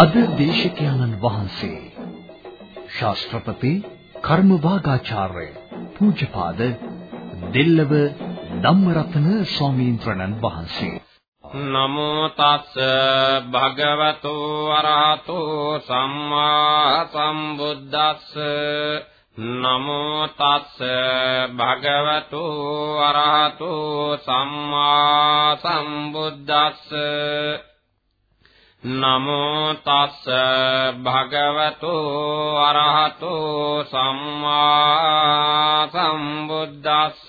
අද දේශකයන්න් වහන්සේ ශාස්ත්‍රපති කර්මවාගාචාර්ය පූජ්‍යපාද දෙල්ලව ධම්මරත්න ස්වාමීන් වහන්සේ. නමෝ තස් භගවතු අරහතෝ සම්මා සම්බුද්දස්ස. නමෝ තස් භගවතු අරහතෝ සම්මා සම්බුද්දස්ස. නමෝ තස් භගවතු අරහතෝ සම්මා සම්බුද්දස්ස.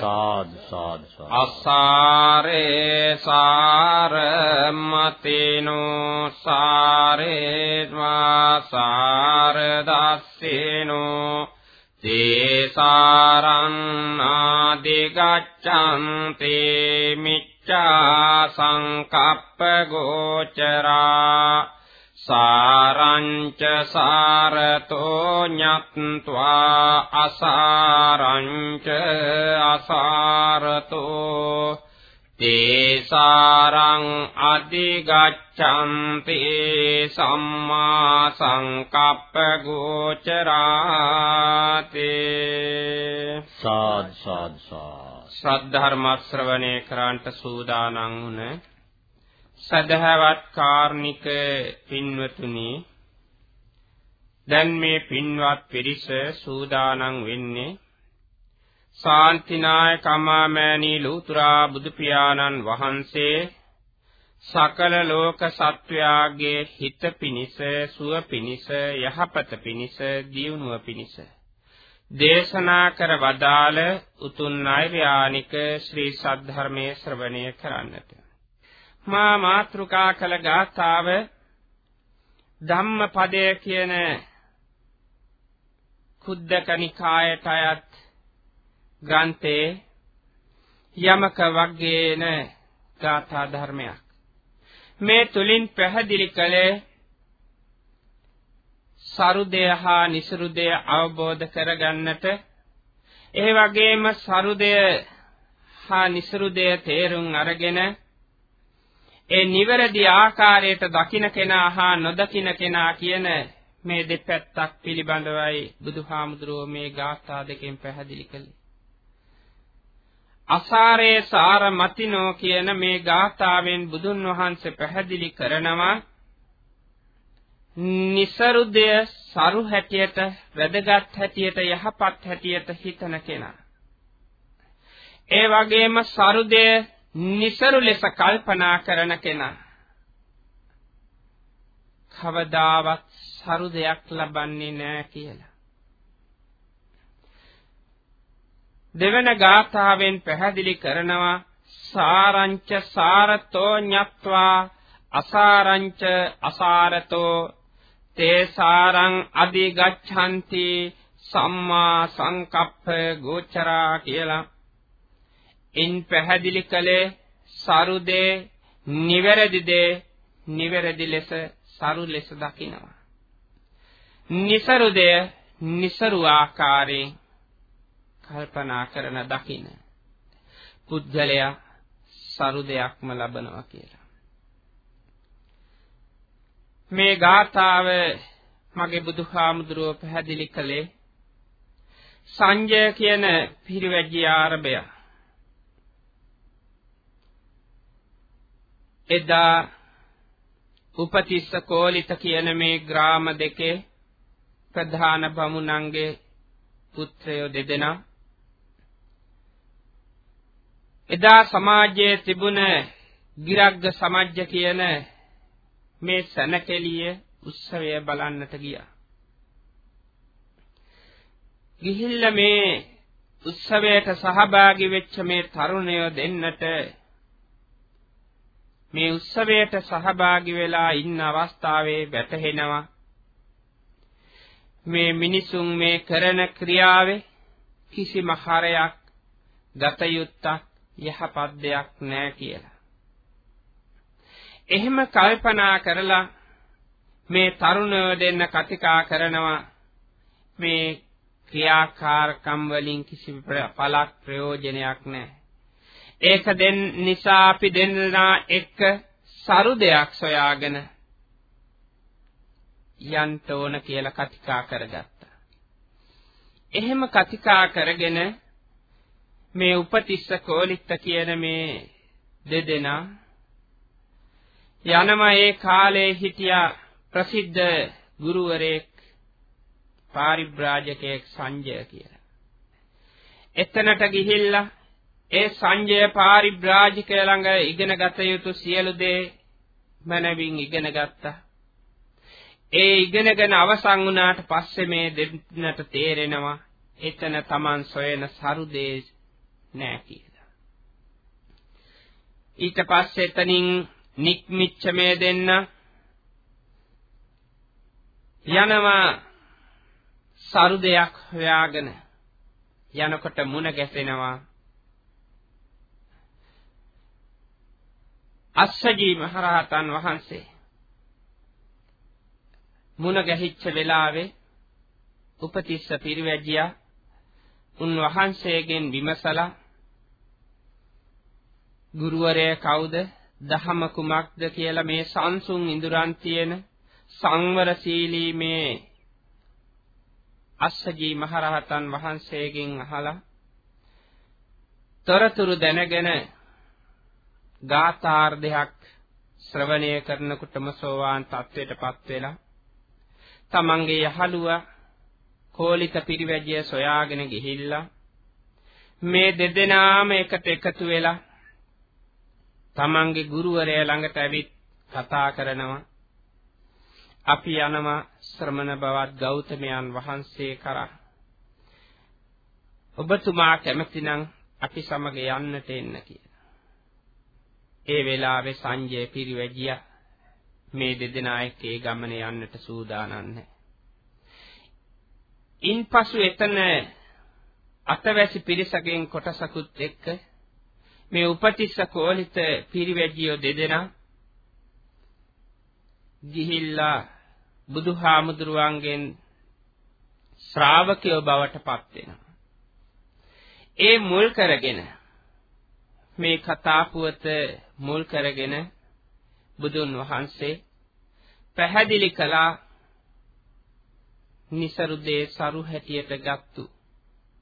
සාදු සාදු අසාරේ සාරමතිනෝ සාරේ වාසාර දස්සේනෝ තේසාරං ආදිගච්ඡන්ති මිච්ඡ චා සංකප්ප ගෝචරා සාරංච සාරතෝ ඤත්වා අසාරංච අසාරතෝ තේසාරං අධිගච්ඡන්ති සම්මා සංකප්ප ගෝචරාතේ සාද් සාද් සාද් ශ්‍රද්ධර්ම ශ්‍රවණය කරන්ට සූදානම් වුණ සදහවත් කාර්නික පින්වතුනි දැන් මේ පින්වත් පිරිස සූදානම් වෙන්නේ ශාන්තිනායක අමාමෑණී ලෝතුරා බුදු පියාණන් වහන්සේ සකල ලෝක සත්වයාගේ හිත පිනිස සුව පිනිස යහපත පිනිස දියුණුව පිනිස දේශනා කර වදාළ උතුම් නෛර්යානික ශ්‍රී සද්ධර්මයේ ශ්‍රවණය කරන්නට. මා මාත්‍රුකා කළ ගාථාව ධම්මපදය කියන කුද්දක නිකායට අයත් ග්‍රන්ථේ යමක වග්ගේන ගාථා ධර්මයක්. මේ තුලින් පැහැදිලි කළේ සරුදය හා නිසරුදය අවබෝධ කරගන්නට ඒ වගේම සරුදය හා නිසරුදය තේරුම් අරගෙන ඒ නිවැරදි ආකාරයට දකින කෙනා හා නොදකින කෙනා කියන මේ දෙපැත්තක් පිළිබඳවයි බුදුහාමුදුරුවෝ මේ ගාථා දෙකෙන් පැහැදිලි කළේ. අසාරේ සාර මතිනෝ කියන මේ ගාථාවෙන් බුදුන් වහන්සේ පැහැදිලි කරනවා નિසරුදය සරු හැටියට වැදගත් හැටියට යහපත් හැටියට හිතන කෙනා. ඒ වගේම සරුදය નિසරු ලෙස කල්පනා කරන කෙනා. කවදාවත් සරුදයක් ලබන්නේ නැහැ කියලා. දෙවන ගාථාවෙන් පැහැදිලි කරනවා සාරංච සාරතෝ ඤත්වා අසාරංච අසාරතෝ තේසාරං අධිගච්ඡanti සම්මා සංකප්ප ගෝචරා කියලා. ඉන් පැහැදිලි කළේ සරුදේ නිවැරදි දේ නිවැරදි ලෙස සරු ලෙස දකිනවා. නිසරුදය නිසරු ආකාරයෙන් කල්පනා කරන දකින. පුද්ගලයා සරු දෙයක්ම ලබනවා කියලා. මේ ගාථාව මගේ බුදුහාමුදුරුව පැහැදිලි කළේ සංජය කියන පිරිවැජ්‍ය ආරභය. එදා උපතිස්ස කෝලිත කියන මේ ග්‍රාම දෙකේ ප්‍රධාන බමුණන්ගේ පුත්‍රයෝ දෙදෙනා එදා සමාජයේ තිබුණ ගිරග්ග සමජ්ජ කියන මේ සැනකෙළිය උත්සවය බලන්නට ගියා. ගිහිල්ලා මේ උත්සවයට සහභාගී වෙච්ච මේ තරුණයෝ දෙන්නට මේ උත්සවයට සහභාගී වෙලා ඉන්න අවස්ථාවේ වැටහෙනවා මේ මිනිසුන් මේ කරන ක්‍රියාවේ කිසිම හරයක් ගත යුත්තක් යහපත් දෙයක් නැහැ කියලා. එහෙම කල්පනා කරලා මේ තරුණයෝ දෙන්න කතිකා කරනවා මේ ක්‍රියාකාරකම් වලින් කිසි පළක් ප්‍රයෝජනයක් නැහැ. ඒක දෙන් නිසා අපි දෙන්නා එක්ක සරු දෙයක් සොයාගෙන යන්න ඕන කියලා කතිකා කරගත්තා. එහෙම කතිකා කරගෙන මේ උපතිස්ස කෝලිත්ත කියන මේ දෙදෙනා යනවා ඒ කාලේ හිටියා ප්‍රසිද්ධ ගුරුවරයෙක් පාරිබ්‍රාජකයෙක් සංජය කියලා. එතනට ගිහිල්ලා ඒ සංජය පාරිබ්‍රාජකය ළඟ ඉගෙන ගත යුතු සියලු දේ මනවින් ඉගෙන ගත්තා. ඒ ඉගෙනගෙන අවසන් වුණාට පස්සේ මේ දෙන්නට තේරෙනවා එතන Taman සොයන සරුදේ නෑ කියලා. ඊට පස්සේ එතනින් නික්මිච්ච මේ දෙන්න යනවා සරුදයක් හොයාගෙන යනකොට මුණ ගැසෙනවා. අස්සජී මහරහතන් වහන්සේ මුණ ගැහිච්ච වෙලාවේ උපතිස්ස පිරිවැජියා උන්වහන්සේගෙන් විමසලා ගුරුවරයා කවුද? දහම කුමක්ද කියලා මේ සංසුන් ඉඳුරන් තියෙන සංවරශීලී මේ අස්සජී මහරහතන් වහන්සේගෙන් අහලා තොරතුරු දැනගෙන ගාථාර්ධයක් ශ්‍රවණය කරනකොටම සෝවාන් තත්වයටපත් වෙලා තමන්ගේ යහළුවා කෝලිත පිරිවැජිය සොයාගෙන ගිහිල්ලා මේ දෙදෙනාම එකට එකතු වෙලා තමන්ගේ ගුරුවරයා ළඟට ඇවිත් කතා කරනවා අපි යනවා ශ්‍රමණ බවත් ගෞතමයන් වහන්සේ කරා ඔබතුමා කැමතිනම් අපි සමග යන්නට එන්න කියලා. ඒ වෙලාවේ සංජය පිරිවැජියා මේ දෙදෙනා එක්ක ඒ ගමනේ යන්නට සූදානම් නැහැ. ඉන්පසු එතන අතවැසි පිරිසගෙන් කොටසකුත් එක්ක මේ උපතිස්ස කෝලිත පිරිවැජියෝ දෙදෙනා ගිහිල්ලා බුදුහාමුදුරුවන්ගෙන් ශ්‍රාවකයෝ බවට පත් වෙනවා. ඒ මුල් කරගෙන මේ කතා පුවත මුල් කරගෙන බුදුන් වහන්සේ පැහැදිලි කළා નિසරුදේ සරු හැටියට ගත්තු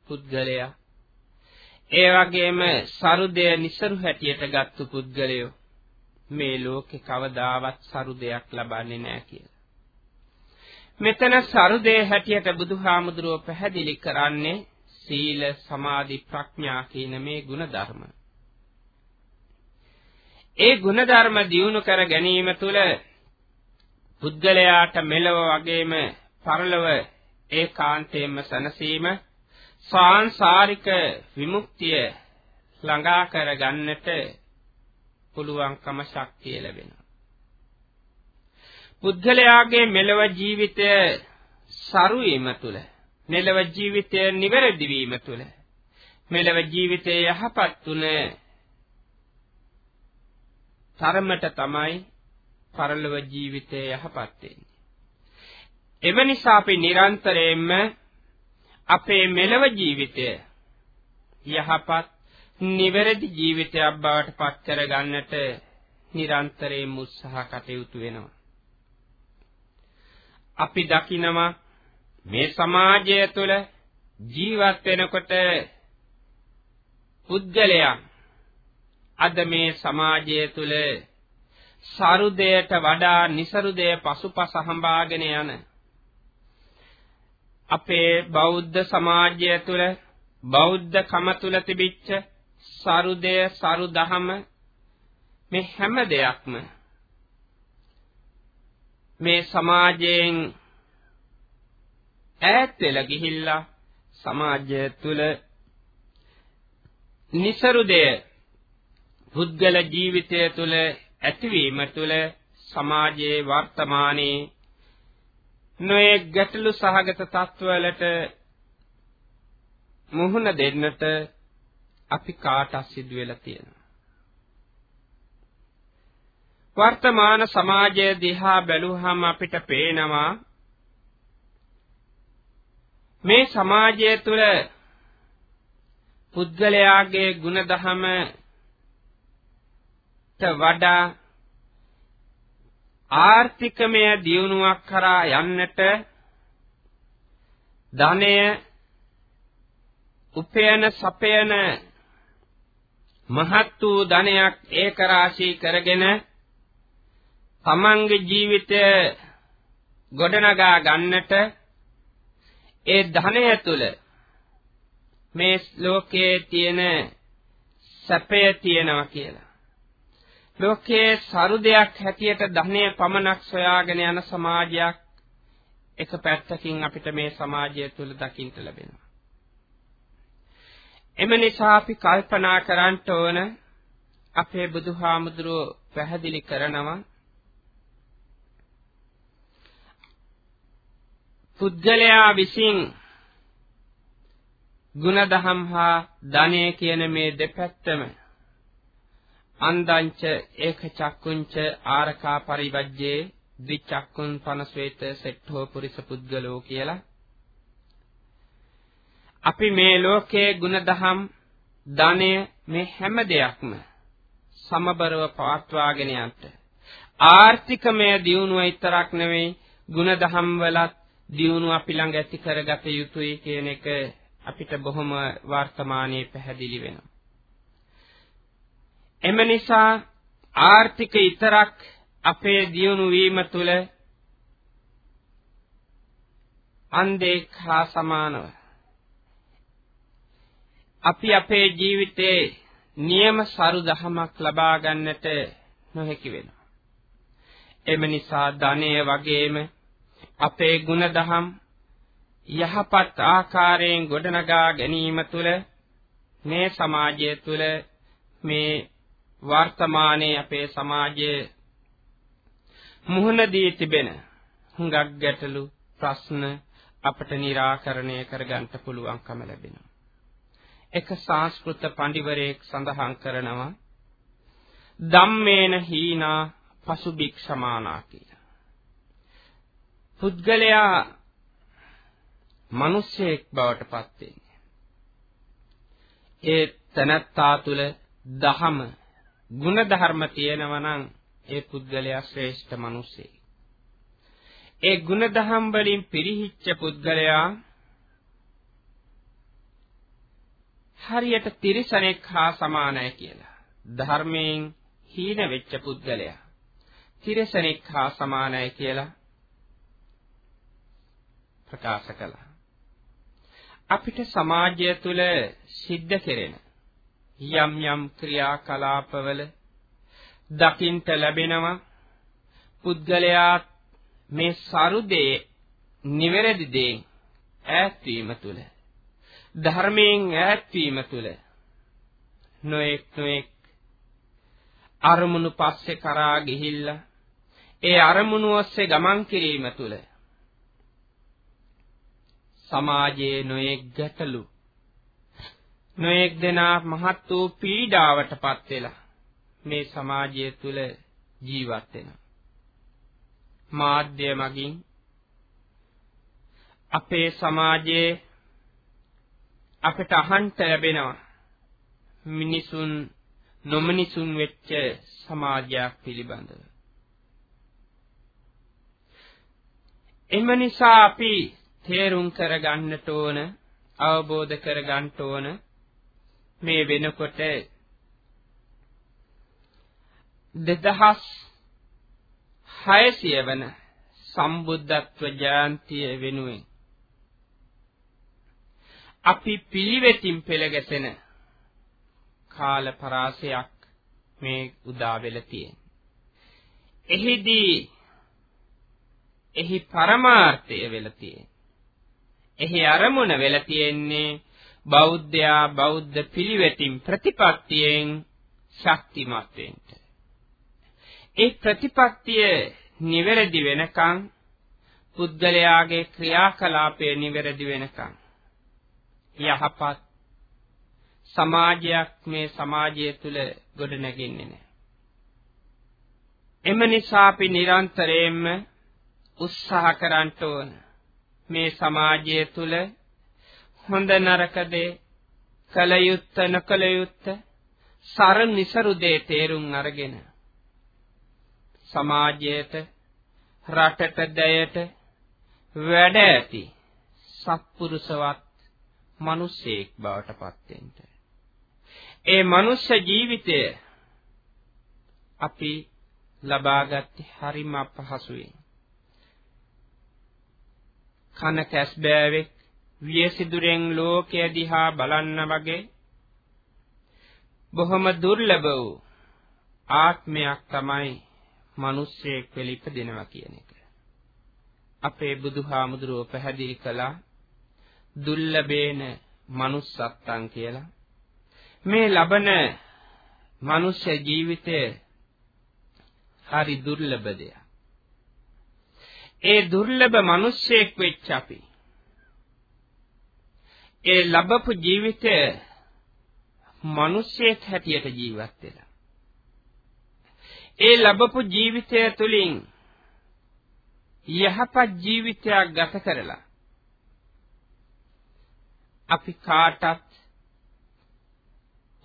පුද්ගලයා ඒ වගේම සරුදය નિසරු හැටියට ගත්තු පුද්ගලයෝ මේ ලෝකේ කවදාවත් සරුදයක් ලබන්නේ නැහැ කියලා. මෙතන සරුදේ හැටියට බුදුහාමුදුරුව පැහැදිලි කරන්නේ සීල සමාධි ප්‍රඥා කියන මේ ගුණ ධර්ම. ඒ ගුණධර්ම දියුණු කර ගැනීම තුළ පුද්ගලයාට මෙලව වගේම පරලොව ඒකාන්තයෙන්ම සනසීම සාංශාරික විමුක්තිය ළඟා කර ගන්නට පුළුවන්කම ශක්තිය ලැබෙනවා. පුද්ගලයාගේ මෙලව ජීවිතය සරු වීම තුළ, මෙලව ජීවිතය නිවැරදි වීම තුළ, මෙලව ජීවිතයේ යහපත් තුන තරමට තමයි පරලොව ජීවිතය යහපත් වෙන්නේ. එම නිසා අපි නිරන්තරයෙන්ම අපේ මෙලව ජීවිතය යහපත් නිවැරදි ජීවිතයක් බවට පත් කර ගන්නට නිරන්තරයෙන් උත්සාහ කටයුතු වෙනවා. අපි දකිනවා මේ සමාජය තුළ ජීවත් වෙනකොට පුද්ගලයා අද මේ සමාජය තුළ සරුදයට වඩා નિසරුදය පසුපස හඹාගෙන යන අපේ බෞද්ධ සමාජය තුළ බෞද්ධ කම තුළ තිබිච්ච සරුදය සරු දහම මේ හැම දෙයක්ම මේ සමාජයෙන් ඈත් වෙලා ගිහිල්ලා සමාජය තුළ નિසරුදය පුද්ගල ජීවිතය තුළ ඇතිවීම තුළ සමාජයේ වර්තමානයේ නොයේ ගැටලු සහගත තත්වවලට මුහුණ දෙන්නට අපි කාට සිදු වෙලා තියෙනවා. වර්තමාන සමාජය දිහා බැලුවහම අපිට පේනවා මේ සමාජය තුළ පුද්ගලයාගේ ಗುಣධම වඩා ආර්ථිකමය දියුණුවක් කරා යන්නට ධනය උපයන සපයන මහත් වූ ධනයක් ඒක රාශී කරගෙන තමන්ගේ ජීවිතය ගොඩනගා ගන්නට ඒ ධනය තුල මේ ලෝකයේ තියෙන සැපය තියෙනවා කියලා. ලෝකයේ සරු දෙයක් හැටියට ධනය පමණක් සොයාගෙන යන සමාජයක් එක පැත්තකින් අපිට මේ සමාජය තුල දකින්න ලැබෙනවා. එම නිසා අපි කල්පනා කරන්න ඕන අපේ බුදුහාමුදුරුව පැහැදිලි කරනවා පුද්ගලයා විසින් ගුණදහම් හා ධනය කියන මේ දෙපැත්තම අන්දංච ඒක චක්කුංච ආරකා පරිවජ්ජේ දිචක්කුන් පනස්වේත සෙට්ඨෝ පුරිස පුද්ගලෝ කියලා අපි මේ ලෝකයේ ගුණදහම් ධනය මේ හැම දෙයක්ම සමබරව පවත්වාගෙන යන්න ආර්ථිකමය දියුණුව විතරක් නෙවෙයි ගුණදහම් වලත් දියුණුව අපි ළඟ ඇති කරගත යුතුයි කියන එක අපිට බොහොම වර්තමානයේ පැහැදිලි වෙනවා. එම නිසා ආර්ථික ඊතරක් අපේ දියුණු වීම තුළ අන්දේක් හා සමානව අපි අපේ ජීවිතේ නියම සරු දහමක් ලබා ගන්නට නොහැකි වෙනවා. එම නිසා ධනය වගේම අපේ ಗುಣදහම් යහපත් ආකාරයෙන් ගොඩනගා ගැනීම තුළ මේ සමාජය තුළ මේ වර්තමානයේ අපේ සමාජයේ මුහුණ දී තිබෙන හුඟක් ගැටලු ප්‍රශ්න අපට निराකරණය කරගන්න පුළුවන්කම ලැබෙනවා. එක සංස්කෘත පඬිවරයෙක් සඳහන් කරනවා ධම්මේන හීනා පසුබික්ෂමානා කියලා. පුද්ගලයා මිනිසෙක් බවට පත් වෙන්නේ. ඒ තනත්තා තුල දහම ගුණ ධර්ම තියෙනවා නම් ඒ පුද්ගලයා ශ්‍රේෂ්ඨ මිනිසෙක්. ඒ ගුණ දහම් වලින් පිරිහිච්ච පුද්ගලයා හරියට තිරිසනෙක් හා සමානයි කියලා. ධර්මයෙන් හීන වෙච්ච පුද්ගලයා තිරිසනෙක් හා සමානයි කියලා ප්‍රකාශ කළා. අපිට සමාජය තුළ සිද්ධ කෙරෙන යම් යම් ක්‍රියාකලාපවල දකින්ට ලැබෙනවා. පුද්ගලයා මේ සරුදේ නිවැරදි දේ ඈත් වීම තුල ධර්මයෙන් ඈත් වීම තුල නොඑක් නොඑක් අරමුණු පස්සේ කරා ගිහිල්ලා ඒ අරමුණු ඔස්සේ ගමන් කිරීම තුල සමාජයේ නොඑක් ගැටලු නොඑක් දෙනා මහත් වූ පීඩාවටපත් වෙලා මේ සමාජය තුල ජීවත් වෙනවා. මාධ්‍ය මගින් අපේ සමාජයේ අපට අහන්න ලැබෙනවා මිනිසුන් නොමිනිසුන් වෙච්ච සමාජයක් පිළිබඳව. එම නිසා අපි තේරුම් කරගන්නට ඕන අවබෝධ කරගන්න ඕන මේ වෙනකොට 2600 වන සම්බුද්ධත්ව ජයන්තිය වෙනුවෙන් අපි පිළිවෙතින් පෙළගැසෙන කාල පරාසයක් මේ උදා වෙලා තියෙන්නේ. එහිදී එහි පරමාර්ථය වෙලා තියෙන්නේ. එහි අරමුණ වෙලා තියෙන්නේ බෞද්ධයා බෞද්ධ පිළිවෙතින් ප්‍රතිපත්තියෙන් ශක්තිමත් වෙන්න. ඒ ප්‍රතිපත්තිය නිවැරදි වෙනකන් පුද්ගලයාගේ ක්‍රියාකලාපය නිවැරදි වෙනකන් යහපත් සමාජයක් මේ සමාජය තුල ගොඩ නැගෙන්නේ නැහැ. එම නිසා අපි නිරන්තරයෙන්ම උත්සාහ කරන්න ඕන මේ සමාජය තුල හොඳ නරක දේ කල යුත්ත නොකල යුත්ත සර නිසරු දේ තේරුම් අරගෙන සමාජයට රටට දැයට වැඩ ඇති සත්පුරුෂවත් මිනිසෙක් බවට පත් වෙන්න. ඒ මනුෂ්‍ය ජීවිතය අපි ලබාගත්තේ හරිම අපහසුයෙන්. කන කැස් බෑවෙක් වියසිදුරෙන් ලෝකය දිහා බලන්න වගේ බොහොම දුර්ලභ වූ ආත්මයක් තමයි මිනිස්සෙක් වෙලිප දෙනවා කියන එක. අපේ බුදුහාමුදුරුව පැහැදිලි කළා දුර්ලභේන manussත්තං කියලා. මේ ලබන මනුෂ්‍ය ජීවිතය හරි දුර්ලභ දෙයක්. ඒ දුර්ලභ මිනිස්සෙක් වෙච්ච අපි ඒ ලැබපු ජීවිතය මිනිස්සෙක් හැටියට ජීවත් වෙලා. ඒ ලැබපු ජීවිතය තුළින් යහපත් ජීවිතයක් ගත කරලා අපි කාටත්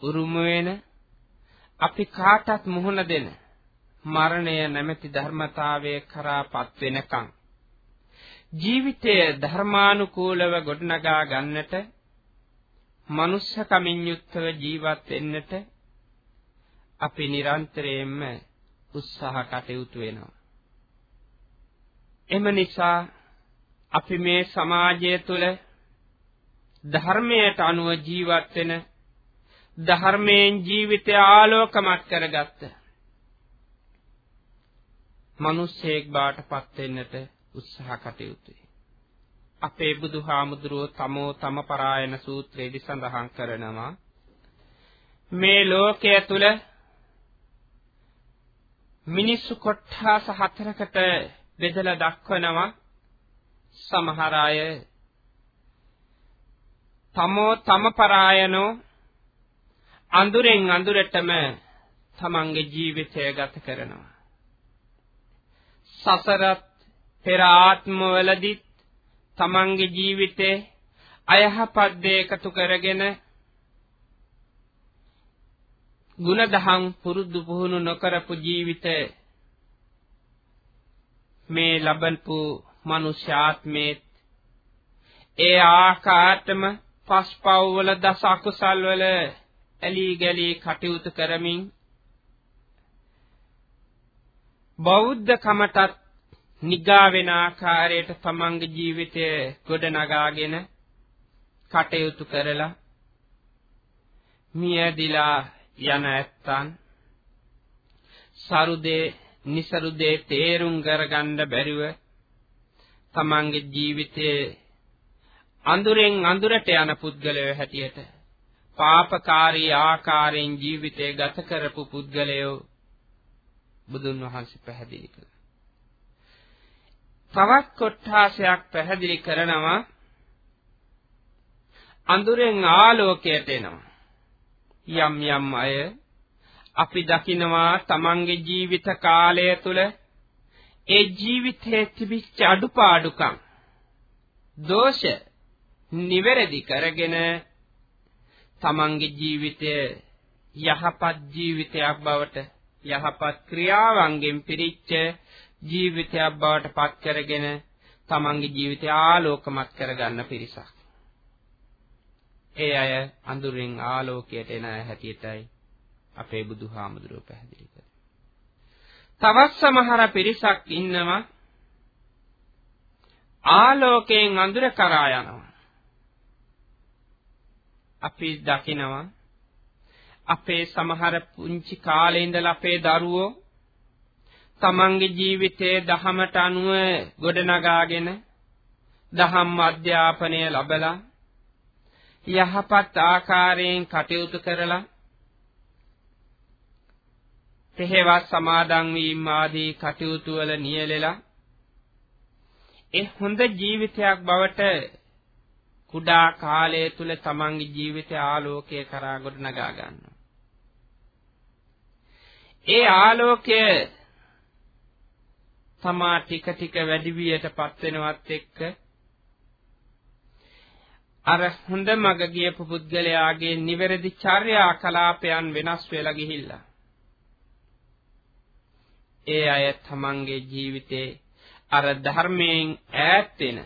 උරුම වෙන අපි කාටත් මුහුණ දෙන මරණය නැමැති ධර්මතාවයේ කරාපත් වෙනකන් ජීවිතය ධර්මානුකූලව ගොඩනගා ගන්නට මනුෂ්‍යකමින් යුක්තව ජීවත් වෙන්නට අපි නිරන්තරයෙන්ම උත්සාහ කටයුතු වෙනවා. එම නිසා අපි මේ සමාජය තුළ ධර්මයට අනුව ජීවත් වෙන ධර්මයෙන් ජීවිතය ආලෝකමත් කරගත්ත මිනිසෙක් බාටපත් වෙන්නට උත්සාහ කටයුතුයි. අපේ බුදුහාමුදුරුව තමෝ තම පරායන සූත්‍රයේදී සඳහන් කරනවා මේ ලෝකය තුල මිනිස්සු කොට්ටාස හතරකට බෙදලා දක්වනවා සමහර අය තමෝ තම පරායනෝ අඳුරෙන් අඳුරටම තමන්ගේ ජීවිතය ගත කරනවා සසරත් පෙර ආත්මවලදීත් තමන්ගේ ජීවිතේ අයහපත් දේ එකතු කරගෙන ಗುಣදහම් පුරුදු පුහුණු නොකරපු ජීවිතය මේ ලබන්පු මනුෂ්‍යාත්මේ ඒ ආකාරටම පස්පව් වල දස අකුසල් වල ඇලී ගලී කටයුතු කරමින් බෞද්ධ කමටත් නිගා වෙන ආකාරයට තමන්ගේ ජීවිතය ගොඩනගාගෙන කටයුතු කරලා මියදිලා යන ඇත්තන් සරුදේ નિසරුදේ තේරුම් කරගන්න බැරිව තමන්ගේ ජීවිතයේ අඳුරෙන් අඳුරට යන පුද්ගලයෝ හැටියට පාපකාරී ආකාරයෙන් ජීවිතය ගත කරපු පුද්ගලයෝ බුදුන් වහන්සේ පැහැදිලි කළා. තවත් කොට්ඨාසයක් පැහැදිලි කරනවා අඳුරෙන් ආලෝකයට එනවා. යම් යම් අය අපි දකිනවා තමන්ගේ ජීවිත කාලය තුල ඒ ජීවිතයේ තිබිච්ච අඩුපාඩුකම් දෝෂ නිවැරදි කරගෙන තමන්ගේ ජීවිතය යහපත් ජීවිතයක් බවට යහපත් ක්‍රියාවන්ගෙන් පිරිච්ච ජීවිතයක් බවට පත් කරගෙන තමන්ගේ ජීවිතය ආලෝකමත් කරගන්න පිරිසක්. ඒ අය අඳුරෙන් ආලෝකයට එන හැටියටයි අපේ බුදුහාමුදුරුව පැහැදිලි කරේ. තවත් සමහර පිරිසක් ඉන්නවා ආලෝකයෙන් අඳුර කරා යනවා. අපි දකිනවා අපේ සමහර පුංචි කාලේ ඉඳලා අපේ දරුවෝ තමන්ගේ ජීවිතයේ දහමට අනුව ගොඩනගාගෙන දහම් අධ්‍යාපනය ලැබලා යහපත් ආකාරයෙන් කටයුතු කරලා තෙහෙවත් සමාදන් වීම ආදී කටයුතු වල නියැලෙලා ඒ හොඳ ජීවිතයක් බවට කුඩා කාලය තුල තමන්ගේ ජීවිතය ආලෝකය කරා ගොඩනගා ගන්නවා. ඒ ආලෝකය තමා ටික ටික වැඩි වියටපත් වෙනවත් එක්ක අර හොඳ මග ගියපු පුද්ගලයාගේ නිවැරදි චර්යා කලාපයන් වෙනස් වෙලා ගිහිල්ලා. ඒ අය තමන්ගේ ජීවිතේ අර ධර්මයෙන් ඈත් වෙන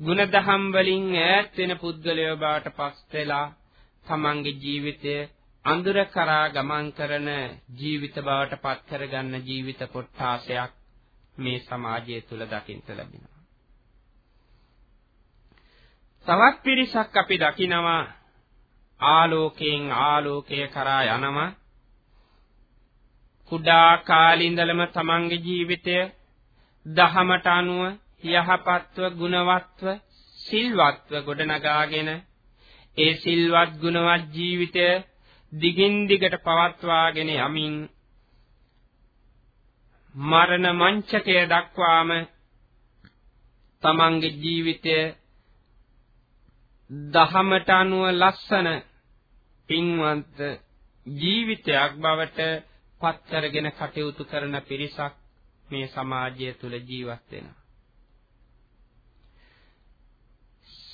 ಗುಣදහම් වලින් ඈත් වෙන පුද්ගලයෝ බවට පස් වෙලා තමන්ගේ ජීවිතය අඳුර කරා ගමන් කරන ජීවිත බවට පත් කරගන්න ජීවිත කොටාසයක් මේ සමාජය තුල දකින්න ලැබෙනවා. තවත් පිරිසක් අපි දකිනවා ආලෝකයෙන් ආලෝකය කරා යනවා කුඩා කාලේ ඉඳලම තමන්ගේ ජීවිතය දහමට අනුව යහපත්ව ගුණවත්ව සිල්වත්ව ගොඩනගාගෙන ඒ සිල්වත් ගුණවත් ජීවිතය දිගින් දිගට පවත්වාගෙන යමින් මරණ මංචකය දක්වාම තමන්ගේ ජීවිතය දහමට අනුව ලස්සන පින්වන්ත ජීවිතයක් බවට පත් කරගෙන කටයුතු කරන පිරිසක් මේ සමාජය තුල ජීවත් වෙනවා.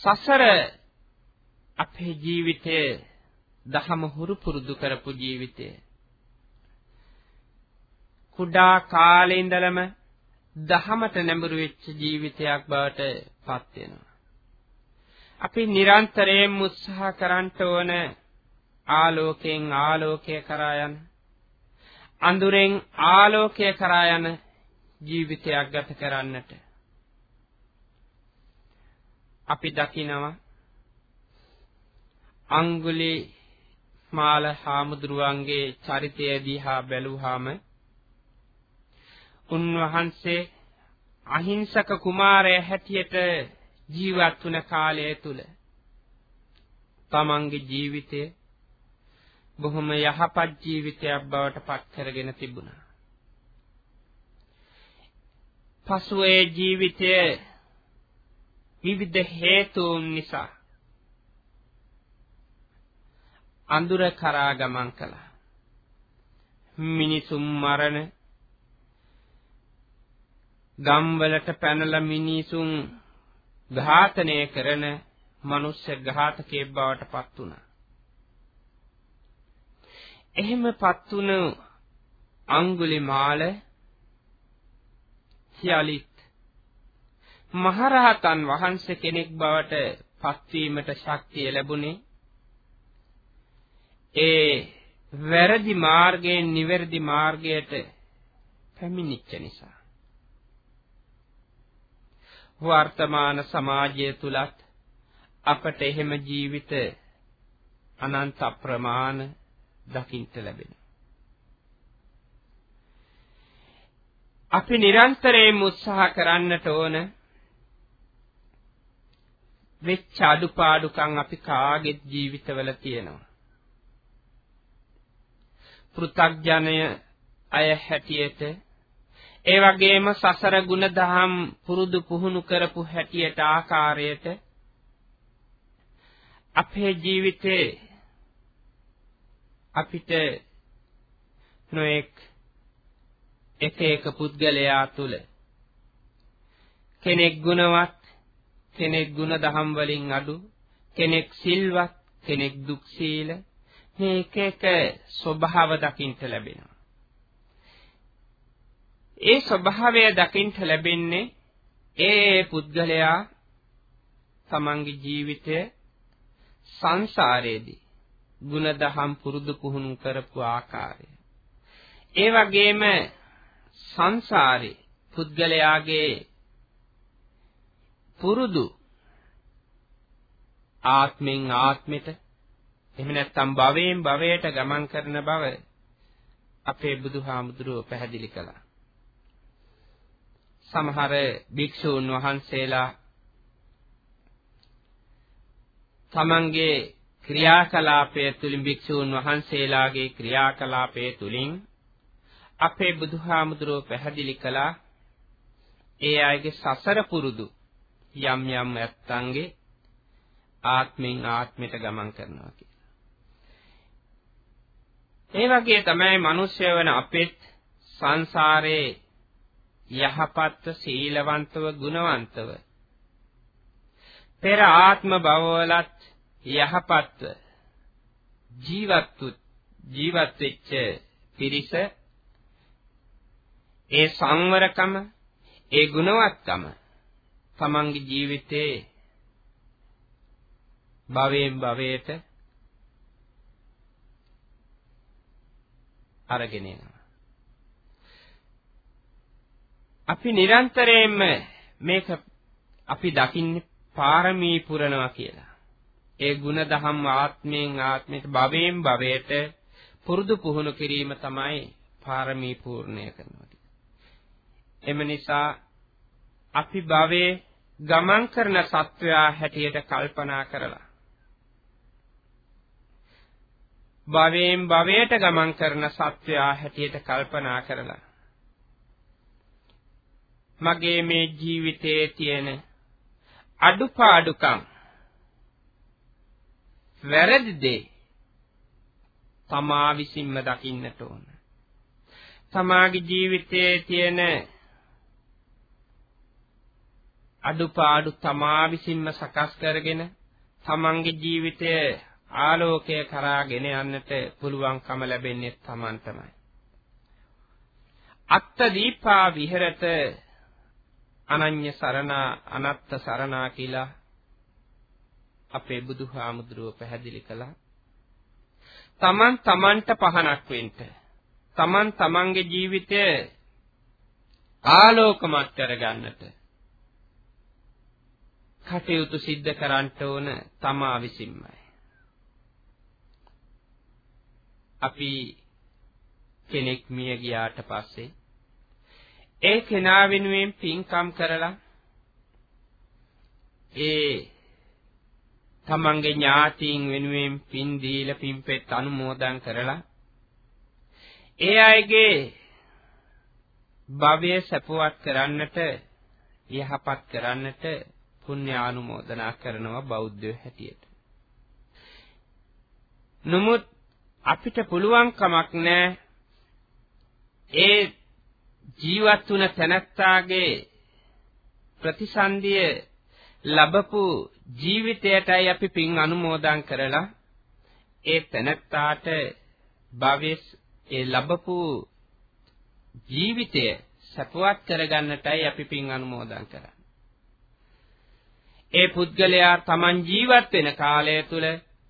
සසර අපේ ජීවිතයේ දහම හුරු පුරුදු කරපු ජීවිතය. කුඩා කාලේ ඉඳලම දහමට නැඹුරු වෙච්ච ජීවිතයක් බවට පත් වෙනවා. අපි නිරන්තරයෙන් උත්සාහ කරන්න ඕන ආලෝකයෙන් ආලෝකය කරා යන අඳුරෙන් ආලෝකය කරා යන ජීවිතයක් ගත කරන්නට අපි දකිනවා අඟුලි මාල හාමුදුරුවන්ගේ චරිතය දිහා බැලුවාම උන්වහන්සේ අහිංසක කුමාරයා හැටියට ජීවත් වුණ කාලය තුල තමන්ගේ ජීවිතය බොහොම යහපත් ජීවිතයක් බවට පත් කරගෙන තිබුණා. පසු ඒ ජීවිතය විවිධ හේතුන් නිසා අඳුර කරා ගමන් කළා. මිනිසුන් මරණ ගම්වලට පැනලා මිනිසුන් ඝාතනය කරන මනුෂ්‍ය ඝාතකයෙක් බවට පත් වුණා. එහෙමපත් වුණු අඟුලිමාල සියලිත් මහරහතන් වහන්සේ කෙනෙක් බවට පත්වීමට ශක්තිය ලැබුණේ ඒ වැරදි මාර්ගයෙන් නිවැරදි මාර්ගයට පැමිණිච්ච නිසා වර්තමාන සමාජය තුලත් අපට එහෙම ජීවිත අනන්ත ප්‍රමාණ දකින්න ලැබෙනවා. අපි නිරන්තරයෙන් උත්සාහ කරන්නට ඕන වෙච්ච අඩුපාඩුකම් අපි කාගෙත් ජීවිතවල තියෙනවා. පෘථග්ජනය අය හැටියට ඒ වගේම සසර ගුණ දහම් පුරුදු පුහුණු කරපු හැටියට ආකාරයට අපේ ජීවිතේ අපිට නොඑක් එක එක පුද්ගලයා තුල කෙනෙක් ගුණවත් කෙනෙක් ගුණ දහම් වලින් අඩු කෙනෙක් සිල්වත් කෙනෙක් දුක්ශීල මේ එක එක ස්වභාව දකින්න ලැබෙනවා. ඒ ස්වභාවය දකින්න ලැබෙන්නේ ඒ පුද්ගලයා තමන්ගේ ජීවිතය සංසාරයේදී ಗುಣදහම් පුරුදු පුහුණු කරපු ආකාරය. ඒ වගේම සංසාරේ පුද්ගලයාගේ පුරුදු ආත්මෙන් ආත්මෙට එහෙම නැත්නම් භවයෙන් භවයට ගමන් කරන බව අපේ බුදුහාමුදුරුවෝ පැහැදිලි කළා. සමහර භික්ෂූන් වහන්සේලා තමන්ගේ ක්‍රියාකලාපය තුලින් භික්ෂූන් වහන්සේලාගේ ක්‍රියාකලාපය තුලින් අපේ බුදුහාමුදුරුව පැහැදිලි කළා ඒ අයගේ සසර පුරුදු යම් යම් ඇත්තන්ගේ ආත්මෙන් ආත්මයට ගමන් කරනවා කියලා. ඒ වගේ තමයි මිනිස්සය වෙන අපෙත් සංසාරේ යහපත්ව සීලවන්තව ගුණවන්තව පෙර ආත්ම භවවලත් යහපත්ව ජීවත් ජීවත් වෙච්ච පිරිස ඒ සංවරකම ඒ ගුණවත්කම තමන්ගේ ජීවිතේ භවයෙන් භවයට අරගෙන එනවා. අපි නිරන්තරයෙන්ම මේක අපි දකින්නේ පාරමී පුරනවා කියලා. ඒ ಗುಣ දහම් ආත්මයෙන් ආත්මයට භවයෙන් භවයට පුරුදු පුහුණු කිරීම තමයි පාරමී පූර්ණය කරනවා. එම නිසා අපි භවයේ ගමන් කරන සත්වයා හැටියට කල්පනා කරලා භවයෙන් භවයට ගමන් කරන සත්වයා හැටියට කල්පනා කරලා මගේ මේ ජීවිතයේ තියෙන අඩුපාඩුකම් වැරදි දේ තමා විසින්ම දකින්නට ඕන. තමාගේ ජීවිතයේ තියෙන අඩුපාඩු තමා විසින්ම සකස් කරගෙන තමන්ගේ ජීවිතය ආලෝකය කරාගෙන යන්නට පුළුවන්කම ලැබෙන්නේ තමන් තමයි. අත්ත දීපා විහෙරත අනඤ්‍ය සරණා අනත්ත සරණා කියලා අපේ බුදුහාමුදුරුව පැහැදිලි කළා. තමන් තමන්ට පහනක් වෙන්න. තමන් තමන්ගේ ජීවිතය ආලෝකමත් කරගන්නට කටයුතු සිද්ධ කරන්න ඕන තමා විසින්මයි. අපි කෙනෙක් මිය ගියාට පස්සේ ඒ කෙනා වෙනුවෙන් පින්කම් කරලා ඒ තමන්ගේ ඥාතීන් වෙනුවෙන් පින් දීලා පින්පෙත් අනුමෝදන් කරලා ඒ අයගේ භවය සපුවත් කරන්නට යහපත් කරන්නට පුණ්‍ය ආනුමෝදනා කරනවා බෞද්ධයෝ හැටියට. නමුත් අපිට පුළුවන් කමක් නැහැ ඒ ජීවත් වුණ තැනැත්තාගේ ප්‍රතිසන්දිය ලැබපු ජීවිතයටයි අපි පින් අනුමෝදන් කරලා ඒ තැනැත්තාට භවෙස් ඒ ලැබපු ජීවිතය සපවත් කරගන්නටයි අපි පින් අනුමෝදන් කරන්නේ. ඒ පුද්ගලයා Taman ජීවත් වෙන කාලය තුල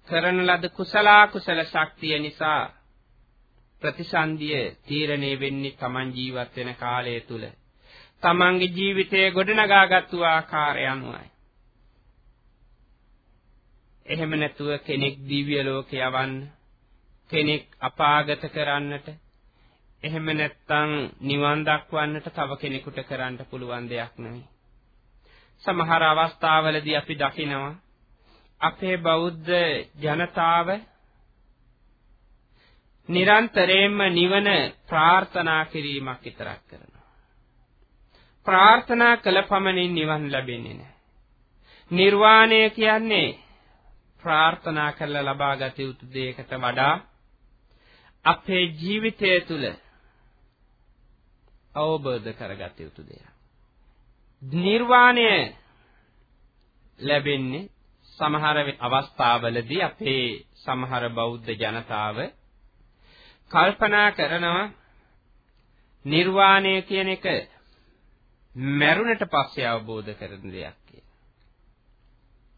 කරන ලද කුසල කුසල ශක්තිය නිසා ප්‍රතිසන්දිය තීරණය වෙන්නේ Taman ජීවත් වෙන කාලය තුල. Tamanගේ ජීවිතය ගොඩනගාගත්තු ආකාරය අනුවයි. එහෙම නැතුව කෙනෙක් දිව්‍ය ලෝකේ යවන්න, කෙනෙක් අපාගත කරන්නට, එහෙම නැත්නම් නිවන් දක්වන්නට තව කෙනෙකුට කරන්න පුළුවන් දෙයක් නෙවෙයි. සමහර අවස්ථාවලදී අපි දකිනවා අපේ බෞද්ධ ජනතාව නිරන්තරයෙන්ම නිවන ප්‍රාර්ථනා කිරීමක් විතරක් කරනවා. ප්‍රාර්ථනා කළ පමණින් නිවන් ලැබෙන්නේ නැහැ. නිර්වාණය කියන්නේ ප්‍රාර්ථනා කරලා ලබාගත යුතු දෙයකට වඩා අපේ ජීවිතය තුළ අවබෝධ කරගත යුතු දෙයක්. නිර්වාණය ලැබෙන්නේ සමහර අවස්ථාවලදී අපේ සමහර බෞද්ධ ජනතාව කල්පනා කරනවා නිර්වාණය කියන එක මරුණට පස්සේ අවබෝධ කරන දෙයක් කියලා.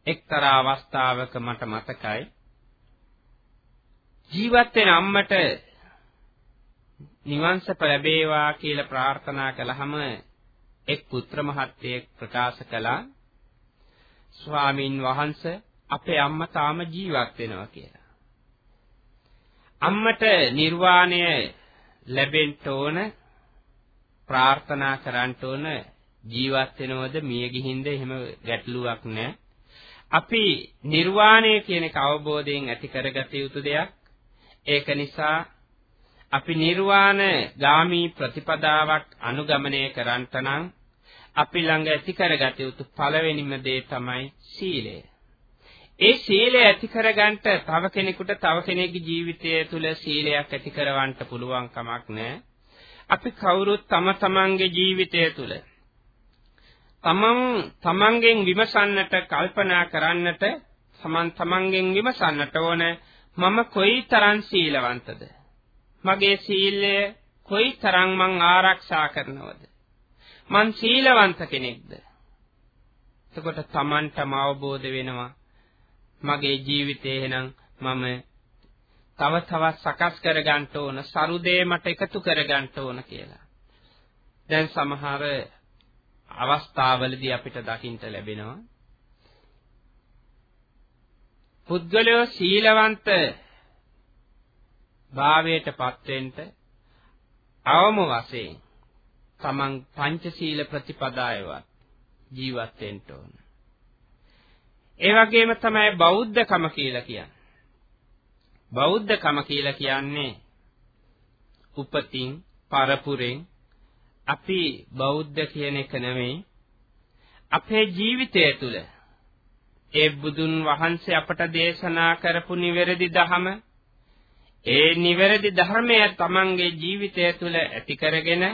එක්තරා අවස්ථාවක මට මතකයි ජීවත් වෙන අම්මට නිවන්සප ලැබේවා කියලා ප්‍රාර්ථනා කළාම එක් පුත්‍ර මහත්තයෙක් ප්‍රකාශ කළා ස්වාමින් වහන්සේ අපේ අම්මා තාම ජීවත් වෙනවා කියලා. අම්මට නිර්වාණය ලැබෙන්න ඕන ප්‍රාර්ථනා කරන්න ඕන ජීවත් වෙනවද මිය ගිහින්ද එහෙම ගැටලුවක් නැහැ. අපි නිර්වාණය කියන එක අවබෝධයෙන් ඇති කරගත යුතු දෙයක්. ඒක නිසා අපි නිර්වාණ ගාමී ප්‍රතිපදාවක් අනුගමනය කරන්ට නම් අපි ළඟ ඇති කරගත යුතු පළවෙනිම දේ තමයි සීලය. ඒ සීලය ඇති කරගන්න තව කෙනෙකුට තව කෙනෙකුගේ ජීවිතය තුළ සීලයක් ඇති කරවන්න පුළුවන් කමක් නැහැ. අපි කවුරුත් තම තමන්ගේ ජීවිතය තුළ තමන් තමන්ගෙන් විමසන්නට කල්පනා කරන්නට තමන් තමන්ගෙන් විමසන්නට ඕන මම කොයිතරම් සීලවන්තද මගේ සීලය කොයිතරම් මං ආරක්ෂා කරනවද මං සීලවන්ත කෙනෙක්ද? එතකොට Tamanටම අවබෝධ වෙනවා මගේ ජීවිතේ එහෙනම් මම තව තවත් සකස් කරගන්න ඕන, සරුදේ මට එකතු කරගන්න ඕන කියලා. දැන් සමහර අවස්ථාවලදී අපිට දකින්න ලැබෙනවා පුද්ගලයෝ සීලවන්ත භාවයටපත් වෙන්න අවම වශයෙන් තමන් පංචශීල ප්‍රතිපදායවත් ජීවත් වෙන්න ඕන. ඒ වගේම තමයි බෞද්ධකම කියලා කියන්නේ. බෞද්ධකම කියලා කියන්නේ උපතින් පරපුරෙන් අපි බෞද්ධ කියන එක නෙමෙයි අපේ ජීවිතය තුළ ඒ බුදුන් වහන්සේ අපට දේශනා කරපු නිවැරදි ධහම ඒ නිවැරදි ධර්මය තමන්ගේ ජීවිතය තුළ ඇති කරගෙන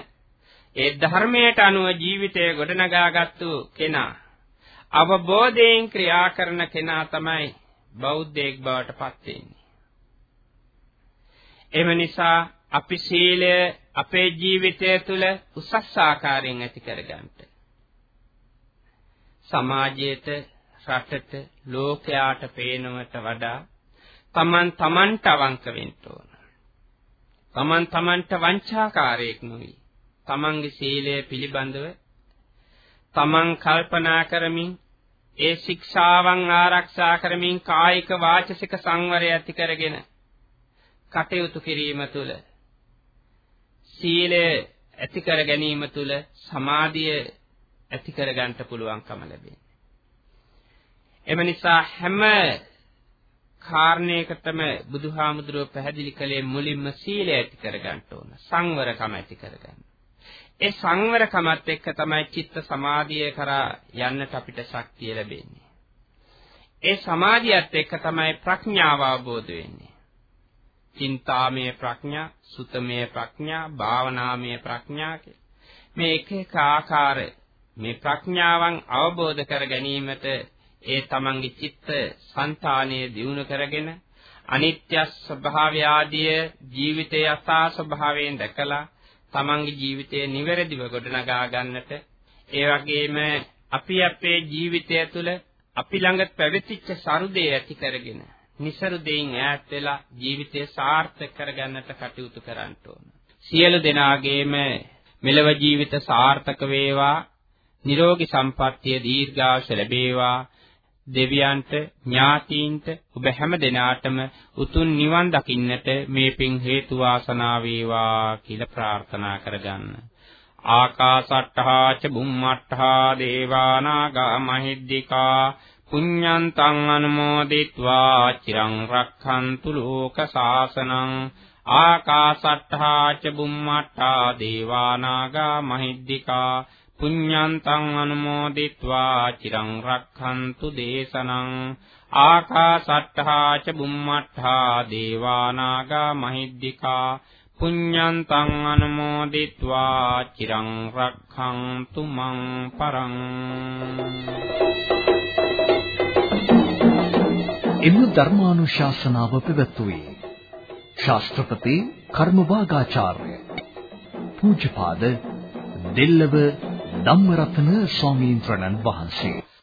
ඒ ධර්මයට අනුව ජීවිතය ගොඩනගාගත්තු කෙනා අවබෝධයෙන් ක්‍රියා කරන කෙනා තමයි බෞද්ධයෙක් බවට පත් වෙන්නේ. එම නිසා අපි සීලය අපේ ජීවිතය තුළ උසස් ආකාරයෙන් ඇති කරගන්නට සමාජයට රටට ලෝකයාට පේනවට වඩා තමන් තමන්ට අවංක වෙන්න ඕන. තමන් තමන්ට වංචාකාරයෙක් නොවි. තමන්ගේ සීලය පිළිබඳව තමන් කල්පනා කරමින් ඒ ශික්ෂාවන් ආරක්ෂා කරමින් කායික වාචසික සංවරය ඇති කරගෙන කටයුතු කිරීම තුළ සීලය ඇති කර ගැනීම තුළ සමාධිය ඇති කර ගන්නට පුළුවන්කම ලැබෙනවා. එම නිසා හැම කාරණයකටම බුදුහාමුදුරුව පැහැදිලි කළේ මුලින්ම සීලය ඇති කරගන්න ඕන සංවරකම ඇති කරගන්න. ඒ සංවරකමත් එක්ක තමයි චිත්ත සමාධිය කරා යන්නට අපිට ශක්තිය ලැබෙන්නේ. ඒ සමාධියත් එක්ක තමයි ප්‍රඥාව අවබෝධ වෙන්නේ. චින්තාමය ප්‍රඥා, සුතමය ප්‍රඥා, භාවනාමය ප්‍රඥා මේ එක එක ආකාර මේ ප්‍රඥාවන් අවබෝධ කර ගැනීමට ඒ තමන්ගේ චිත්ත සංතානය දියුණු කරගෙන අනිත්‍ය ස්වභාවය ආදී ජීවිතයේ අසා ස්වභාවයෙන් දැකලා තමන්ගේ ජීවිතය නිවැරදිව ගොඩනගා ගන්නට. ඒ වගේම අපි අපේ ජීවිතය තුළ අපි ළඟ පැවතිච්ච සරුදේ ඇති කරගෙන નિසරු දෙයින් ඈත් වෙලා ජීවිතය සාර්ථක කරගන්නට කටයුතු කරන්න ඕන. සියලු දෙනාගේම මෙලව ජීවිත සාර්ථක වේවා. නිරෝගී සම්පන්නිය දීර්ඝාෂ ලැබේවා. දෙවියන්ට ඥාතීන්ට ඔබ හැම දෙනාටම උතුම් නිවන් දකින්නට මේ පින් හේතු වාසනා වේවා කියලා ප්‍රාර්ථනා කරගන්න. ආකාසට්ඨා ච බුම්මට්ඨා දේවානාගා මහිද්దికා පුඤ්ඤන්තං අනුමෝදිත්වා චිරං රක්ඛන්තු ලෝක සාසනං ආකාසට්ඨා ච බුම්මට්ඨා දේවානාගා මහිද්దికා පුඤ්ඤන්තං අනුමෝදිත්වා චිරං රක්ඛන්තු දේශනං ආකාසට්ඨා ච බුම්මට්ඨා දේවානාගා මහිද්దికා පුඤ්ඤන්තං අනුමෝදිත්වා චිරං රක්ඛන්තු මං පරං එම ධර්මානුශාසනාව පැවැත්වුවේ ශාස්ත්‍රපති කර්මවාගාචාර්ය පූජ්‍යපාද දෙල්ලව ධම්මරත්න ස්වාමීන් වහන්සේ.